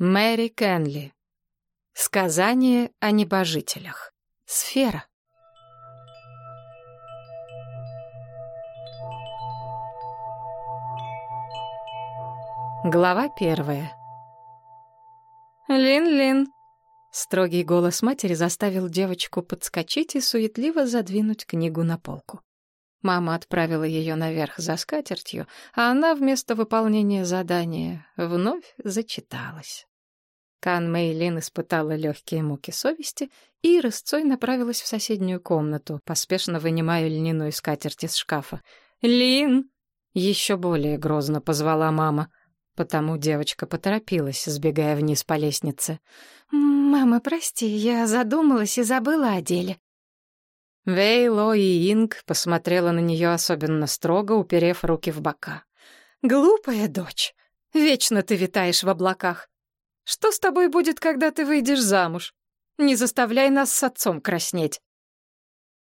Мэри Кенли. Сказание о небожителях. Сфера. Глава первая. «Лин-Лин!» Строгий голос матери заставил девочку подскочить и суетливо задвинуть книгу на полку. Мама отправила ее наверх за скатертью, а она вместо выполнения задания вновь зачиталась. Кан Мэйлин испытала легкие муки совести и рысцой направилась в соседнюю комнату, поспешно вынимая льняную скатерть из шкафа. «Лин!» — еще более грозно позвала мама, потому девочка поторопилась, сбегая вниз по лестнице. «Мама, прости, я задумалась и забыла о деле», Вейло и Инг посмотрела на нее особенно строго, уперев руки в бока. «Глупая дочь, вечно ты витаешь в облаках. Что с тобой будет, когда ты выйдешь замуж? Не заставляй нас с отцом краснеть».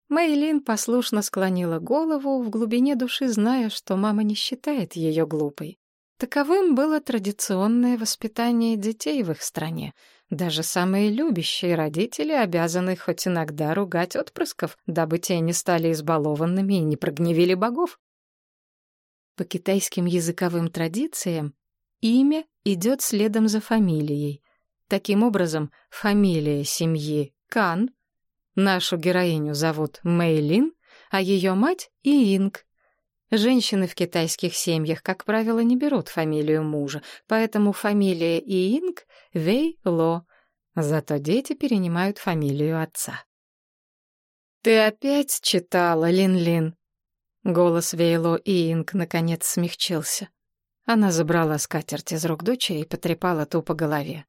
Мэйлин послушно склонила голову, в глубине души зная, что мама не считает ее глупой. Таковым было традиционное воспитание детей в их стране — даже самые любящие родители обязаны хоть иногда ругать отпрысков, дабы те не стали избалованными и не прогневили богов. По китайским языковым традициям имя идет следом за фамилией. Таким образом, фамилия семьи Кан, нашу героиню зовут Мэйлин, а ее мать — Иинг. Женщины в китайских семьях, как правило, не берут фамилию мужа, поэтому фамилия Иинг — Вей Ло. Зато дети перенимают фамилию отца. «Ты опять читала, Лин-Лин?» Голос Вейло Иинг наконец смягчился. Она забрала скатерть из рук дочери и потрепала ту по голове.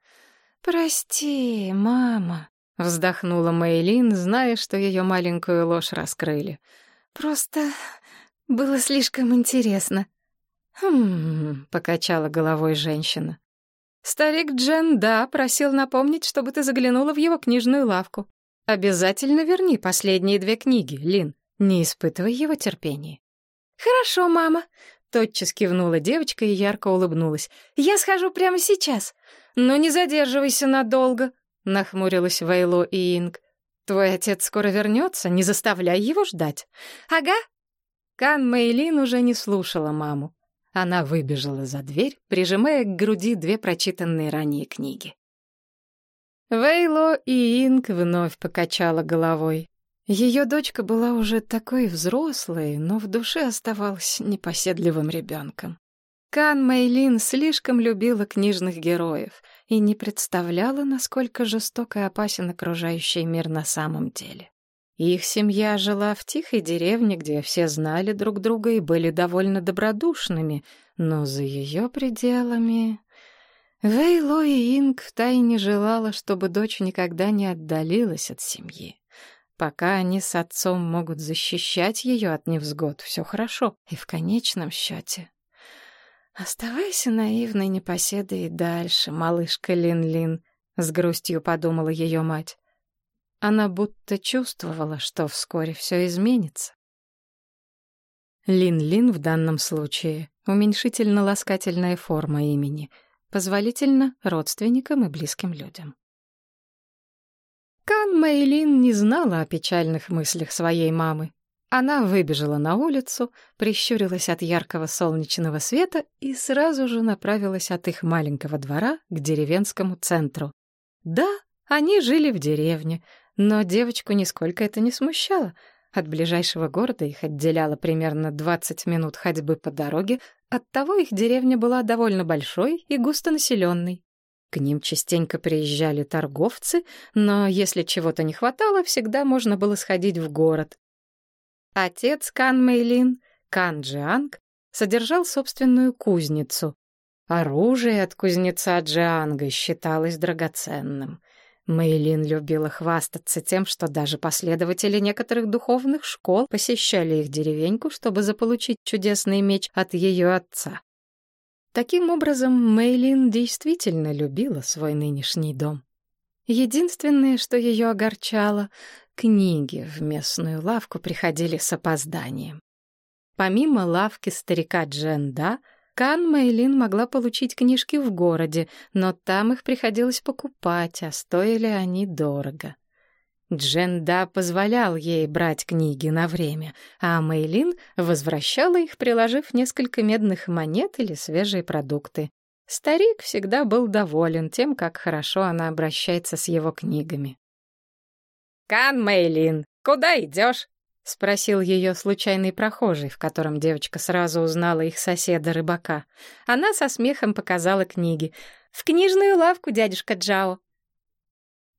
«Прости, мама», — вздохнула Мэйлин, зная, что ее маленькую ложь раскрыли. «Просто было слишком интересно. «Хм...» — покачала головой женщина. «Старик Джен, да, просил напомнить, чтобы ты заглянула в его книжную лавку. Обязательно верни последние две книги, Лин. Не испытывай его терпения». «Хорошо, мама», — тотчас кивнула девочка и ярко улыбнулась. «Я схожу прямо сейчас». «Но не задерживайся надолго», — нахмурилась Вейло и Инг. «Твой отец скоро вернется, не заставляй его ждать». «Ага, Кан Мэйлин уже не слушала маму. Она выбежала за дверь, прижимая к груди две прочитанные ранее книги. Вейло и Инг вновь покачала головой. Ее дочка была уже такой взрослой, но в душе оставалась непоседливым ребенком. Кан Мэйлин слишком любила книжных героев и не представляла, насколько жесток и опасен окружающий мир на самом деле. Их семья жила в тихой деревне, где все знали друг друга и были довольно добродушными, но за ее пределами... Вейло и Инг втайне желала, чтобы дочь никогда не отдалилась от семьи. Пока они с отцом могут защищать ее от невзгод, все хорошо. И в конечном счете... «Оставайся наивной непоседой и дальше, малышка Лин-Лин», — с грустью подумала ее мать. Она будто чувствовала, что вскоре все изменится. Лин-Лин в данном случае — уменьшительно-ласкательная форма имени, позволительно родственникам и близким людям. Кан Мэйлин не знала о печальных мыслях своей мамы. Она выбежала на улицу, прищурилась от яркого солнечного света и сразу же направилась от их маленького двора к деревенскому центру. Да, они жили в деревне, но девочку нисколько это не смущало. От ближайшего города их отделяло примерно 20 минут ходьбы по дороге, оттого их деревня была довольно большой и густонаселенной. К ним частенько приезжали торговцы, но если чего-то не хватало, всегда можно было сходить в город. Отец Кан Мэйлин, Кан Джианг, содержал собственную кузницу. Оружие от кузнеца Джианга считалось драгоценным. Мэйлин любила хвастаться тем, что даже последователи некоторых духовных школ посещали их деревеньку, чтобы заполучить чудесный меч от ее отца. Таким образом, Мэйлин действительно любила свой нынешний дом. Единственное, что ее огорчало, книги в местную лавку приходили с опозданием. Помимо лавки старика Дженда, Кан Мэйлин могла получить книжки в городе, но там их приходилось покупать, а стоили они дорого. Дженда позволял ей брать книги на время, а Мэйлин возвращала их, приложив несколько медных монет или свежие продукты. Старик всегда был доволен тем, как хорошо она обращается с его книгами. «Кан Мэйлин, куда идешь?» — спросил ее случайный прохожий, в котором девочка сразу узнала их соседа-рыбака. Она со смехом показала книги. «В книжную лавку, дядюшка Джао».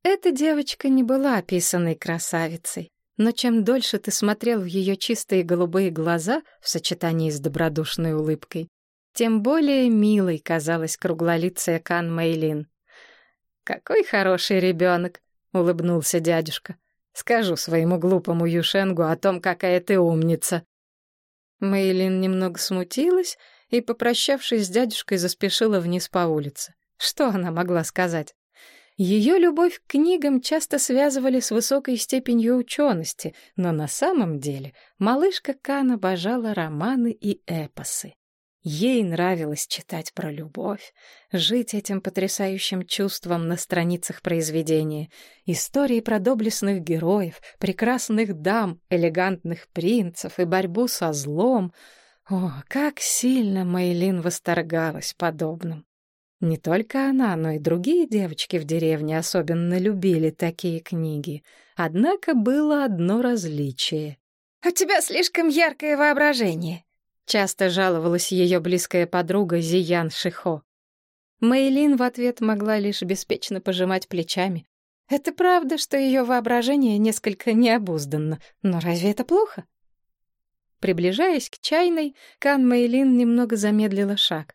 Эта девочка не была описанной красавицей, но чем дольше ты смотрел в ее чистые голубые глаза в сочетании с добродушной улыбкой, тем более милой казалась круглолицая Кан Мэйлин. «Какой хороший ребенок!» — улыбнулся дядюшка. Скажу своему глупому Юшенгу о том, какая ты умница». Мейлин немного смутилась и, попрощавшись с дядюшкой, заспешила вниз по улице. Что она могла сказать? Ее любовь к книгам часто связывали с высокой степенью учености, но на самом деле малышка Кан обожала романы и эпосы. Ей нравилось читать про любовь, жить этим потрясающим чувством на страницах произведения. Истории про доблестных героев, прекрасных дам, элегантных принцев и борьбу со злом. О, как сильно Мейлин восторгалась подобным. Не только она, но и другие девочки в деревне особенно любили такие книги. Однако было одно различие. «У тебя слишком яркое воображение», Часто жаловалась ее близкая подруга Зиян Шихо. Мэйлин в ответ могла лишь беспечно пожимать плечами. Это правда, что ее воображение несколько необузданно, но разве это плохо? Приближаясь к чайной, Кан Мэйлин немного замедлила шаг.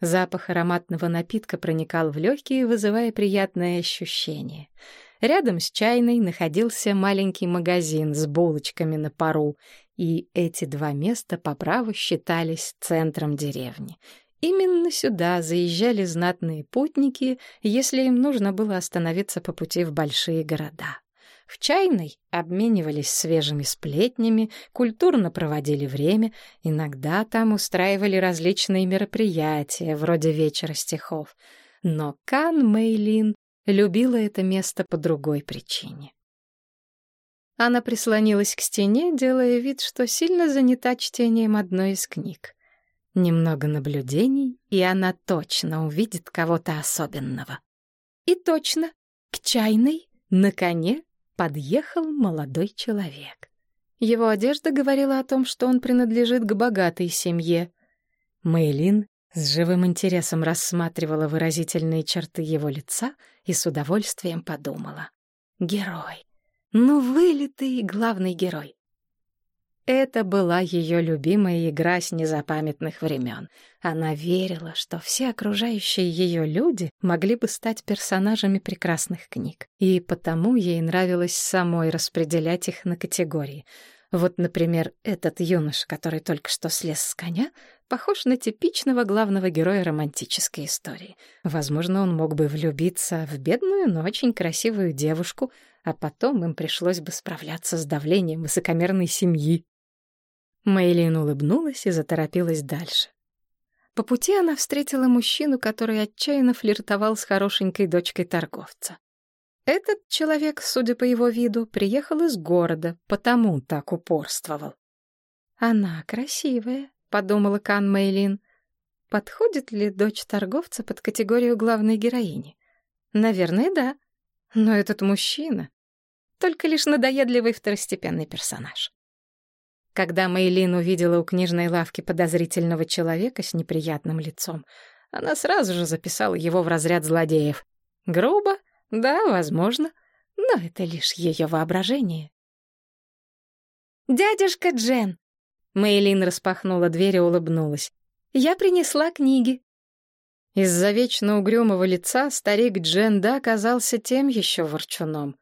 Запах ароматного напитка проникал в легкие, вызывая приятное ощущение — Рядом с чайной находился маленький магазин с булочками на пару, и эти два места по праву считались центром деревни. Именно сюда заезжали знатные путники, если им нужно было остановиться по пути в большие города. В чайной обменивались свежими сплетнями, культурно проводили время, иногда там устраивали различные мероприятия, вроде вечера стихов. Но Кан Мэйлин любила это место по другой причине. Она прислонилась к стене, делая вид, что сильно занята чтением одной из книг. Немного наблюдений, и она точно увидит кого-то особенного. И точно, к чайной на коне подъехал молодой человек. Его одежда говорила о том, что он принадлежит к богатой семье. Мэйлин с живым интересом рассматривала выразительные черты его лица и с удовольствием подумала. Герой. Ну, вылитый главный герой. Это была ее любимая игра с незапамятных времен. Она верила, что все окружающие ее люди могли бы стать персонажами прекрасных книг, и потому ей нравилось самой распределять их на категории. Вот, например, этот юноша, который только что слез с коня, похож на типичного главного героя романтической истории. Возможно, он мог бы влюбиться в бедную, но очень красивую девушку, а потом им пришлось бы справляться с давлением высокомерной семьи. Мэйлин улыбнулась и заторопилась дальше. По пути она встретила мужчину, который отчаянно флиртовал с хорошенькой дочкой торговца. Этот человек, судя по его виду, приехал из города, потому так упорствовал. «Она красивая», — подумала Кан Мэйлин. «Подходит ли дочь торговца под категорию главной героини?» «Наверное, да. Но этот мужчина — только лишь надоедливый второстепенный персонаж». Когда Мэйлин увидела у книжной лавки подозрительного человека с неприятным лицом, она сразу же записала его в разряд злодеев. Грубо? Да, возможно, но это лишь ее воображение. «Дядюшка Джен!» Мэйлин распахнула дверь и улыбнулась. «Я принесла книги». Из-за вечно угрюмого лица старик Дженда оказался тем еще ворчуном.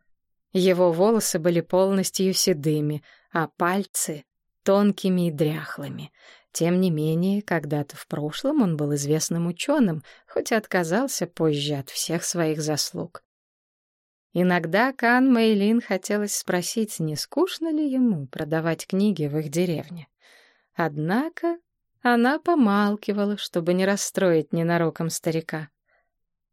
Его волосы были полностью седыми, а пальцы — тонкими и дряхлыми. Тем не менее, когда-то в прошлом он был известным ученым, хоть и отказался позже от всех своих заслуг. Иногда Кан Мэйлин хотелось спросить, не скучно ли ему продавать книги в их деревне. Однако она помалкивала, чтобы не расстроить ненароком старика.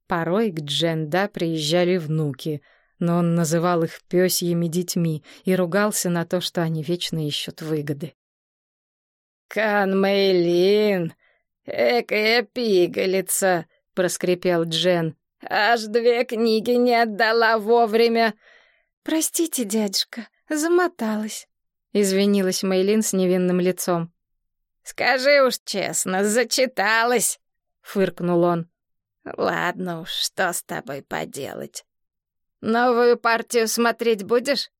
Порой к Дженда приезжали внуки, но он называл их пёсьими детьми и ругался на то, что они вечно ищут выгоды. «Кан Мэйлин, экая пигалица!» — проскрипел Джен. «Аж две книги не отдала вовремя!» «Простите, дядюшка, замоталась», — извинилась Мэйлин с невинным лицом. «Скажи уж честно, зачиталась!» — фыркнул он. «Ладно уж, что с тобой поделать? Новую партию смотреть будешь?»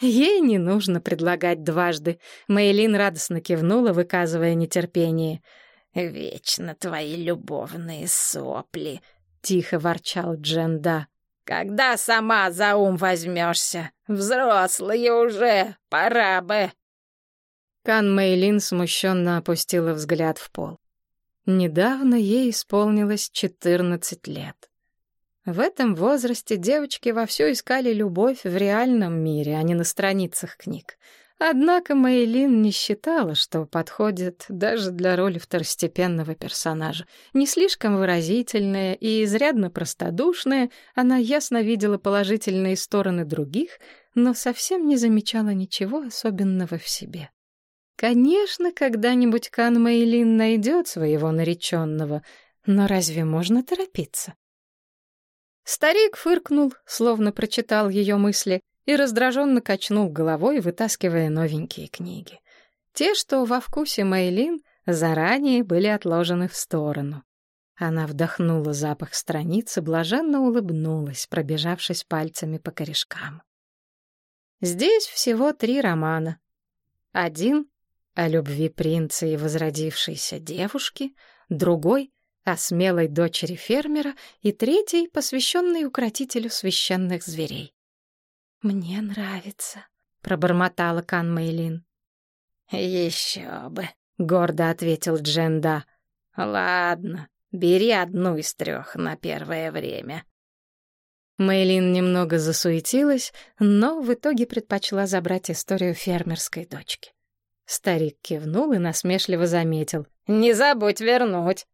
Ей не нужно предлагать дважды. Мэйлин радостно кивнула, выказывая нетерпение. «Вечно твои любовные сопли», — тихо ворчал Дженда. «Когда сама за ум возьмешься? Взрослые уже, пора бы». Кан Мэйлин смущенно опустила взгляд в пол. Недавно ей исполнилось 14 лет. В этом возрасте девочки вовсю искали любовь в реальном мире, а не на страницах книг. Однако Мэйлин не считала, что подходит даже для роли второстепенного персонажа. Не слишком выразительная и изрядно простодушная, она ясно видела положительные стороны других, но совсем не замечала ничего особенного в себе. Конечно, когда-нибудь Кан Мэйлин найдет своего нареченного, но разве можно торопиться? Старик фыркнул, словно прочитал ее мысли, и раздраженно качнул головой, вытаскивая новенькие книги. Те, что во вкусе Мэйлин, заранее были отложены в сторону. Она вдохнула запах страниц и блаженно улыбнулась, пробежавшись пальцами по корешкам. Здесь всего три романа. Один о любви принца и возродившейся девушки, другой — о смелой дочери фермера и третий, посвященный укротителю священных зверей. «Мне нравится», — пробормотала Кан Мэйлин. «Еще бы», — гордо ответил Дженда. «Ладно, бери одну из трех на первое время». Мэйлин немного засуетилась, но в итоге предпочла забрать историю фермерской дочки. Старик кивнул и насмешливо заметил. «Не забудь вернуть!»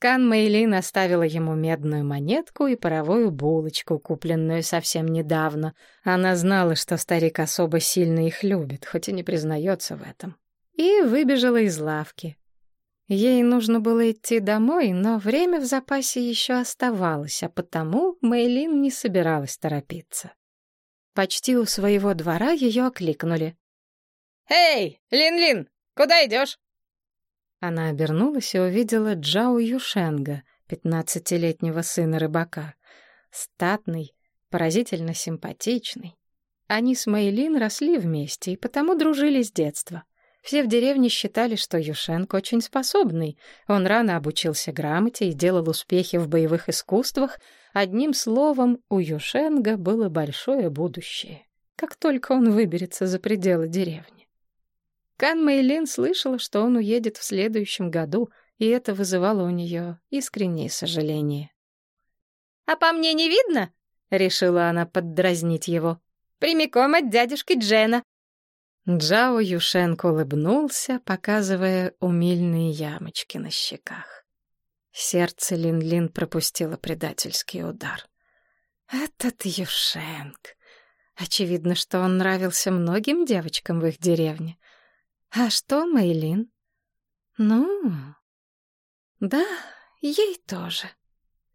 Кан Мэйлин оставила ему медную монетку и паровую булочку, купленную совсем недавно. Она знала, что старик особо сильно их любит, хоть и не признается в этом. И выбежала из лавки. Ей нужно было идти домой, но время в запасе еще оставалось, а потому Мэйлин не собиралась торопиться. Почти у своего двора ее окликнули. «Эй, Лин-Лин, куда идешь?» Она обернулась и увидела Джао Юшенга, пятнадцатилетнего сына рыбака. Статный, поразительно симпатичный. Они с Мэйлин росли вместе и потому дружили с детства. Все в деревне считали, что Юшенг очень способный. Он рано обучился грамоте и делал успехи в боевых искусствах. Одним словом, у Юшенга было большое будущее, как только он выберется за пределы деревни. Кан Мэйлин слышала, что он уедет в следующем году, и это вызывало у нее искреннее сожаление. «А по мне не видно?» — решила она поддразнить его. «Прямиком от дядюшки Джена». Джао Юшенко улыбнулся, показывая умильные ямочки на щеках. Сердце Лин-Лин пропустило предательский удар. Этот Юшенк. Очевидно, что он нравился многим девочкам в их деревне. А что, Мейлин? Ну, да, ей тоже.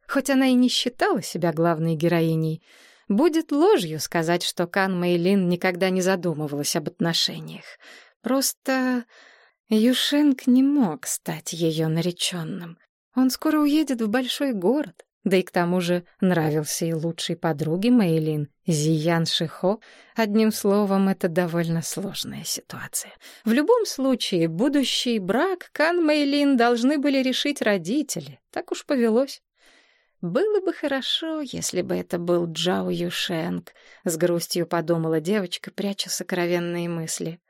Хоть она и не считала себя главной героиней, будет ложью сказать, что Кан Мейлин никогда не задумывалась об отношениях. Просто Юшенк не мог стать ее нареченным. Он скоро уедет в большой город, да и к тому же нравился и лучшей подруге Мэйлин, Зиян Шихо. Одним словом, это довольно сложная ситуация. В любом случае, будущий брак Кан Мэйлин должны были решить родители. Так уж повелось. «Было бы хорошо, если бы это был Джао Юшенг», — с грустью подумала девочка, пряча сокровенные мысли.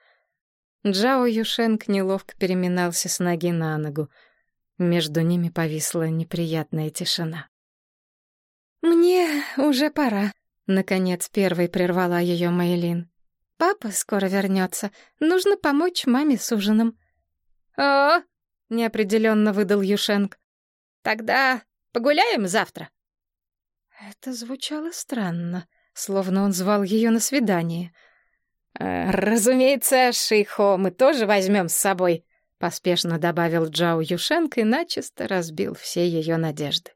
Джао Юшенг неловко переминался с ноги на ногу. Между ними повисла неприятная тишина. «Мне уже пора», — наконец первой прервала ее Мейлин. «Папа скоро вернется. Нужно помочь маме с ужином». «О!» — неопределенно выдал Юшенк. «Тогда погуляем завтра?» Это звучало странно, словно он звал ее на свидание. «Э, «Разумеется, Шейхо мы тоже возьмем с собой», — поспешно добавил Джао Юшенко и начисто разбил все ее надежды.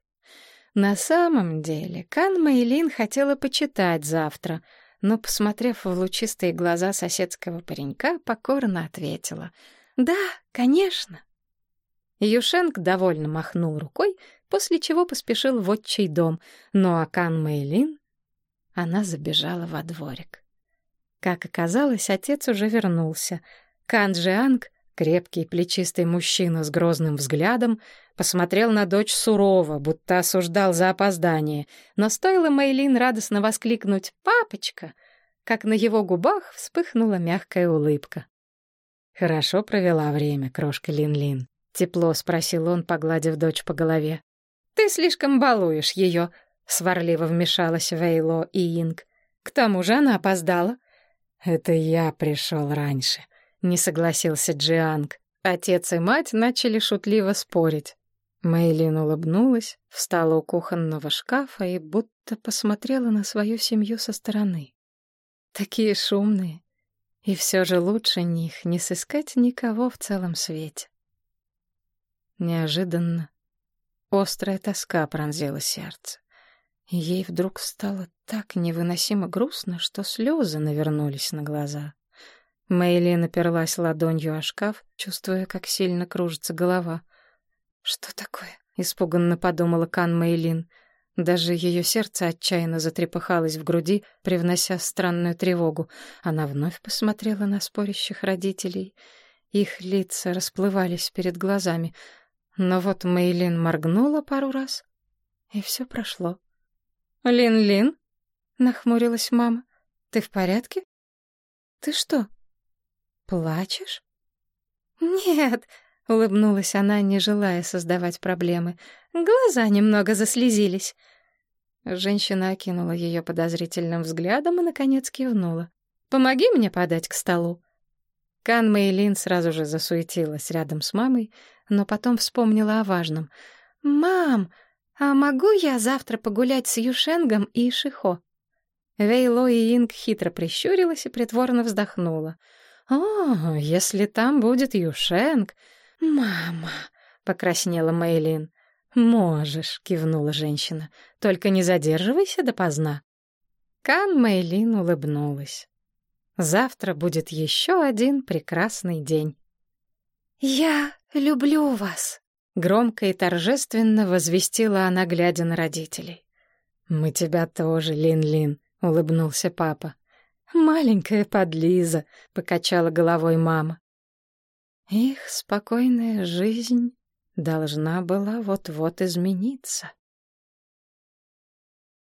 На самом деле, Кан Мэйлин хотела почитать завтра, но, посмотрев в лучистые глаза соседского паренька, покорно ответила. «Да, конечно». Юшенк довольно махнул рукой, после чего поспешил в отчий дом, но Акан Мэйлин... Она забежала во дворик. Как оказалось, отец уже вернулся. Кан Джианг, крепкий плечистый мужчина с грозным взглядом, посмотрел на дочь сурово, будто осуждал за опоздание, но стоило Мэйлин радостно воскликнуть «Папочка!», как на его губах вспыхнула мягкая улыбка. «Хорошо провела время, крошка Лин-Лин», — тепло спросил он, погладив дочь по голове. «Ты слишком балуешь ее», — сварливо вмешалась Вейло и Инг. «К тому же она опоздала». «Это я пришел раньше», — не согласился Джианг. Отец и мать начали шутливо спорить. Мэйлин улыбнулась, встала у кухонного шкафа и будто посмотрела на свою семью со стороны. Такие шумные. И все же лучше них не сыскать никого в целом свете. Неожиданно Острая тоска пронзила сердце. Ей вдруг стало так невыносимо грустно, что слезы навернулись на глаза. Мэйли наперлась ладонью о шкаф, чувствуя, как сильно кружится голова. «Что такое?» — испуганно подумала Кан Мэйлин. Даже ее сердце отчаянно затрепыхалось в груди, привнося странную тревогу. Она вновь посмотрела на спорящих родителей. Их лица расплывались перед глазами — но вот Мейлин моргнула пару раз, и все прошло. «Лин-Лин?» — нахмурилась мама. «Ты в порядке? Ты что, плачешь?» «Нет», — улыбнулась она, не желая создавать проблемы. «Глаза немного заслезились». Женщина окинула ее подозрительным взглядом и, наконец, кивнула. «Помоги мне подать к столу». Кан Мэйлин сразу же засуетилась рядом с мамой, но потом вспомнила о важном. «Мам, а могу я завтра погулять с Юшенгом и Шихо?» Вейло и Инг хитро прищурилась и притворно вздохнула. «О, если там будет Юшенг...» «Мама!» — покраснела Мэйлин. «Можешь», — кивнула женщина. «Только не задерживайся допоздна». Кан Мэйлин улыбнулась. Завтра будет еще один прекрасный день. «Я люблю вас», — громко и торжественно возвестила она, глядя на родителей. «Мы тебя тоже, Лин-Лин», — улыбнулся папа. «Маленькая подлиза», — покачала головой мама. Их спокойная жизнь должна была вот-вот измениться.